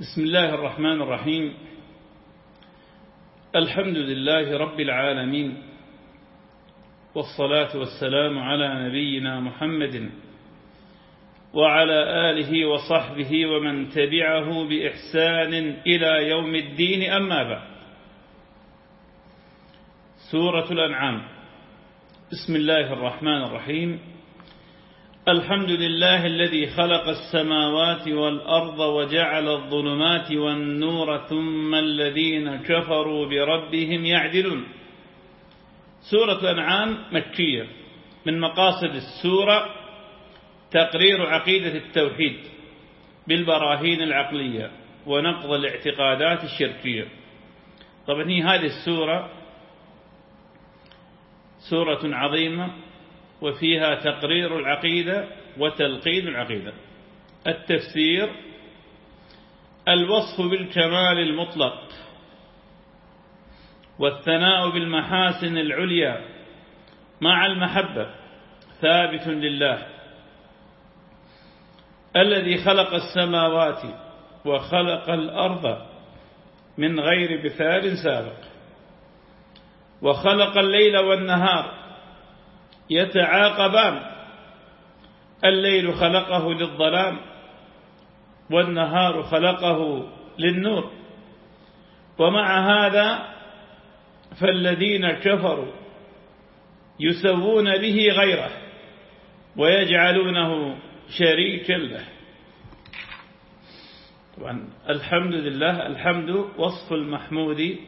بسم الله الرحمن الرحيم. الحمد لله رب العالمين والصلاة والسلام على نبينا محمد وعلى آله وصحبه ومن تبعه بإحسان إلى يوم الدين. أما بعد سورة الأنعام. بسم الله الرحمن الرحيم. الحمد لله الذي خلق السماوات والأرض وجعل الظلمات والنور ثم الذين كفروا بربهم يعدلون. سورة أنعام مكية من مقاصد السورة تقرير عقيدة التوحيد بالبراهين العقلية ونقض الاعتقادات الشركية. طبعا هي هذه السورة سورة عظيمة وفيها تقرير العقيدة وتلقين العقيدة. التفسير الوصف بالكمال المطلق والثناء بالمحاسن العليا مع المحبة ثابت لله الذي خلق السماوات وخلق الأرض من غير بثال سابق وخلق الليل والنهار يتعاقبان. الليل خلقه للظلام والنهار خلقه للنور. ومع هذا فالذين كفروا يسوون به غيره ويجعلونه شريكا له. طبعا الحمد لله الحمد وصف المحمود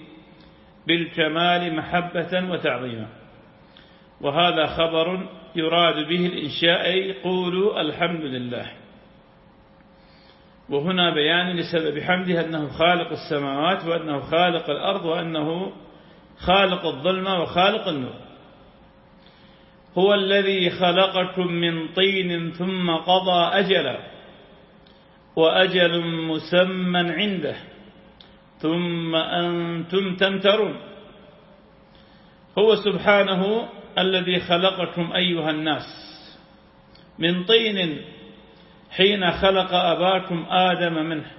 بالكمال محبة وتعظيما. وهذا خبر يراد به الإنشاء يقول الحمد لله. وهنا بيان لسبب حمده أنه خالق السماوات وأنه خالق الأرض وأنه خالق الظلمة وخالق النور. هو الذي خلقكم من طين ثم قضى أجلا وأجل مسمى عنده ثم أنتم تمترون. هو سبحانه الذي خلقكم أيها الناس. من طين حين خلق أباكم آدم منه.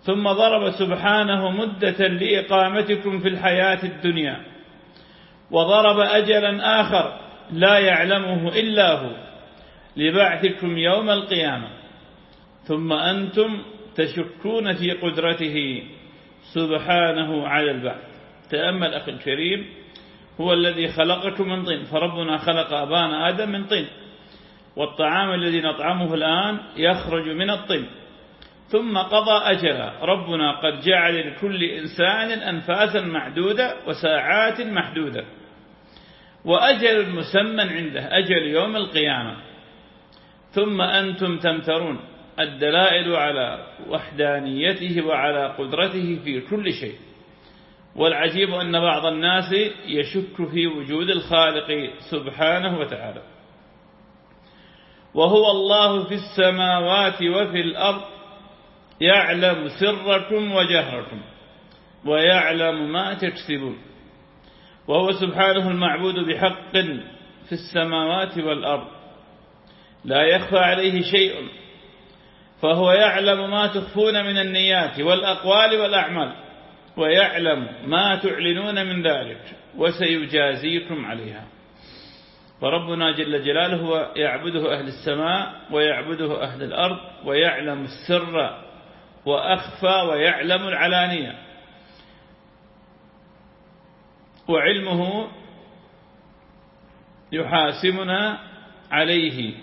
ثم ضرب سبحانه مدة لإقامتكم في الحياة الدنيا. وضرب أجلا آخر لا يعلمه إلا هو. لبعثكم يوم القيامة. ثم أنتم تشكون في قدرته سبحانه على البعث. تأمل أخي الكريم. هو الذي خلقكم من طين فربنا خلق أبانا آدم من طين. والطعام الذي نطعمه الآن يخرج من الطين. ثم قضى أجلا ربنا قد جعل لكل إنسان أنفاسا معدودة وساعات محدودة. وأجل مسمى عنده أجل يوم القيامة. ثم أنتم تمترون الدلائل على وحدانيته وعلى قدرته في كل شيء. والعجيب أن بعض الناس يشك في وجود الخالق سبحانه وتعالى. وهو الله في السماوات وفي الأرض يعلم سركم وجهركم ويعلم ما تكسبون. وهو سبحانه المعبود بحق في السماوات والأرض. لا يخفى عليه شيء. فهو يعلم ما تخفون من النيات والأقوال والأعمال. ويعلم ما تعلنون من ذلك وسيجازيكم عليها. فربنا جل جلاله يعبده أهل السماء ويعبده أهل الأرض ويعلم السر وأخفى ويعلم العلانية. وعلمه يحاسبنا عليه.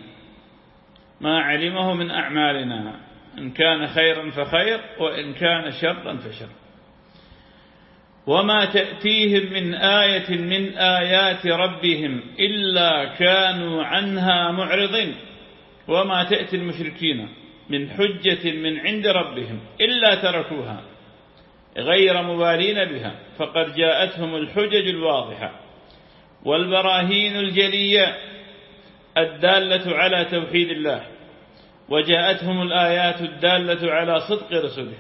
ما علمه من أعمالنا إن كان خيرا فخير وإن كان شرا فشر. وما تأتيهم من آية من آيات ربهم إلا كانوا عنها معرضين. وما تأتي المشركين من حجة من عند ربهم إلا تركوها غير مبالين بها فقد جاءتهم الحجج الواضحة والبراهين الجلية الدالة على توحيد الله وجاءتهم الآيات الدالة على صدق رسله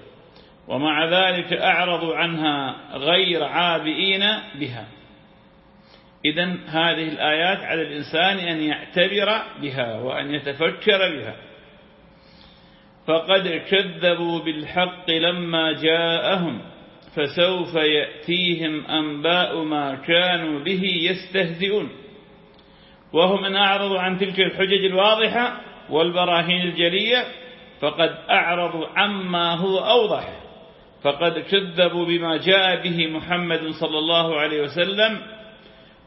ومع ذلك أعرضوا عنها غير عابئين بها. إذا هذه الآيات على الإنسان أن يعتبر بها وأن يتفكر بها. فقد كذبوا بالحق لما جاءهم فسوف يأتيهم أنباء ما كانوا به يستهزئون. وهم من أعرضوا عن تلك الحجج الواضحة والبراهين الجلية فقد أعرضوا عما هو أوضح. فقد كذبوا بما جاء به محمد صلى الله عليه وسلم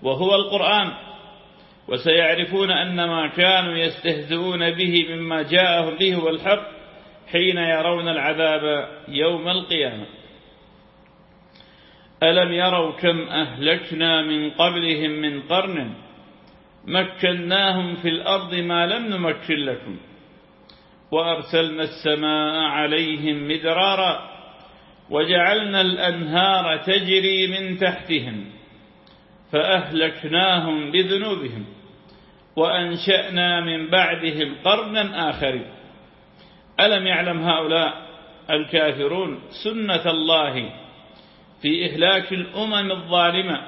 وهو القرآن. وسيعرفون أن ما كانوا يستهزئون به مما جاءهم به هو الحق حين يرون العذاب يوم القيامة. ألم يروا كم أهلكنا من قبلهم من قرن؟ مكناهم في الأرض ما لم نمكن لكم. وأرسلنا السماء عليهم مدرارا. وجعلنا الأنهار تجري من تحتهم فأهلكناهم بذنوبهم وأنشأنا من بعدهم قرنا آخرين ألم يعلم هؤلاء الكافرون سنة الله في إهلاك الأمم الظالمة؟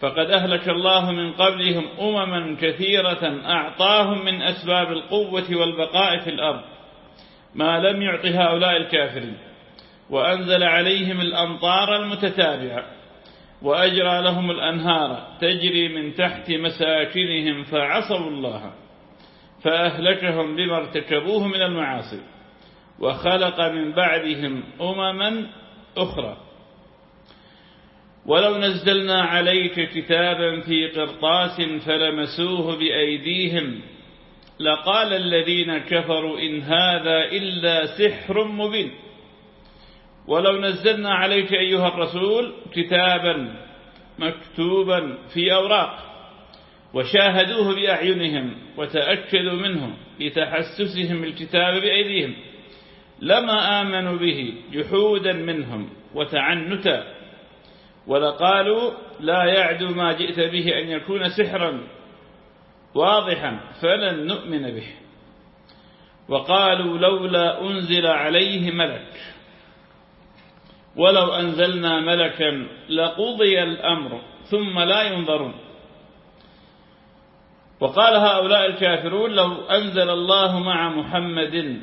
فقد أهلك الله من قبلهم أمما كثيرة أعطاهم من أسباب القوة والبقاء في الأرض. ما لم يعط هؤلاء الكافرين. وأنزل عليهم الأمطار المتتابعة وأجرى لهم الأنهار تجري من تحت مساكنهم فعصوا الله فأهلكهم بما ارتكبوه من المعاصي وخلق من بعدهم أمما أخرى. ولو نزلنا عليك كتابا في قرطاس فلمسوه بأيديهم لقال الذين كفروا إن هذا إلا سحر مبين. ولو نزلنا عليك أيها الرسول كتابا مكتوبا في أوراق وشاهدوه بأعينهم وتأكدوا منه لتحسسهم الكتاب بأيديهم لما آمنوا به جحودا منهم وتعنتا ولقالوا لا يعدو ما جئت به أن يكون سحرا واضحا فلن نؤمن به وقالوا لولا أنزل عليه ملك ولو أنزلنا ملكا لقضي الأمر ثم لا ينظرون. وقال هؤلاء الكافرون لو أنزل الله مع محمد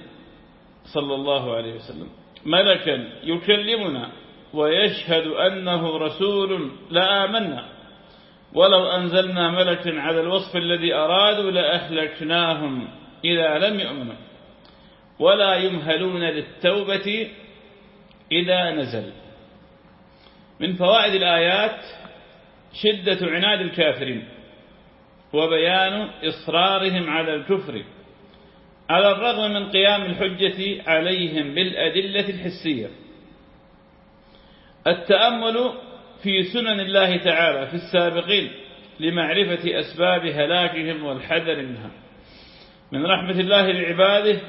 صلى الله عليه وسلم ملكا يكلمنا ويشهد أنه رسول لآمنا ولو أنزلنا ملكا على الوصف الذي أرادوا لأهلكناهم إذا لم يؤمنوا. ولا يمهلون للتوبة إذا نزل. من فوائد الآيات شدة عناد الكافرين وبيان إصرارهم على الكفر على الرغم من قيام الحجة عليهم بالأدلة الحسية. التأمل في سنن الله تعالى في السابقين لمعرفة أسباب هلاكهم والحذر منها. من رحمة الله لعباده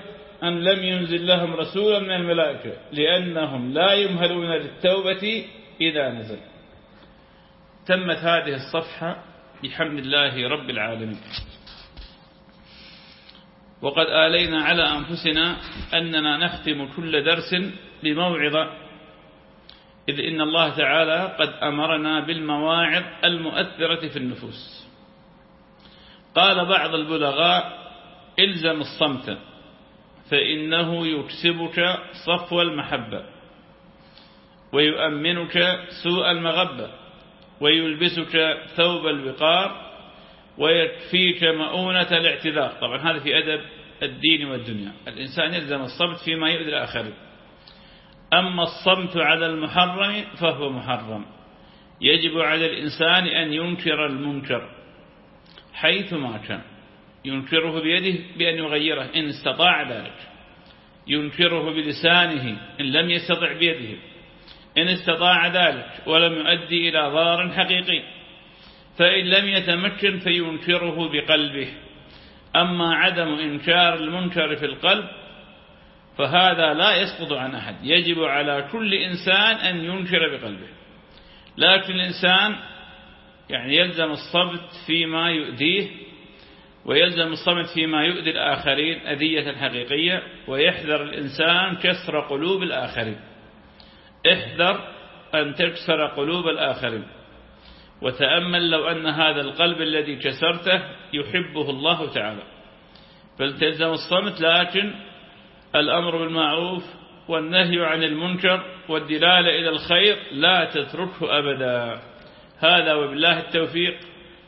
أن لم ينزل لهم رسولا من الملائكة لأنهم لا يمهلون للتوبة إذا نزل. تمت هذه الصفحة بحمد الله رب العالمين. وقد آلينا على أنفسنا أننا نختم كل درس بموعظة إذ إن الله تعالى قد أمرنا بالمواعظ المؤثرة في النفوس. قال بعض البلغاء إلزم الصمت. فإنه يكسبك صفو المحبة ويؤمنك سوء المغبة ويلبسك ثوب الوقار ويكفيك مؤونة الاعتذار. طبعا هذا في أدب الدين والدنيا. الإنسان يلزم الصمت فيما يؤذي الآخرين. أما الصمت على المحرم فهو محرم. يجب على الإنسان أن ينكر المنكر حيث ما كان. ينكره بيده بأن يغيره إن استطاع ذلك. ينكره بلسانه إن لم يستطع بيده. إن استطاع ذلك ولم يؤدي إلى ضار حقيقي. فإن لم يتمكن فينكره بقلبه. أما عدم إنكار المنكر في القلب فهذا لا يسقط عن أحد. يجب على كل إنسان أن ينكر بقلبه. لكن الإنسان يعني يلزم الصمت فيما يؤذيه ويلزم الصمت فيما يؤذي الآخرين أذية حقيقية ويحذر الإنسان كسر قلوب الآخرين. احذر أن تكسر قلوب الآخرين. وتأمل لو أن هذا القلب الذي كسرته يحبه الله تعالى. فلتلزم الصمت لكن الأمر بالمعروف والنهي عن المنكر والدلالة إلى الخير لا تتركه أبدا. هذا وبالله التوفيق.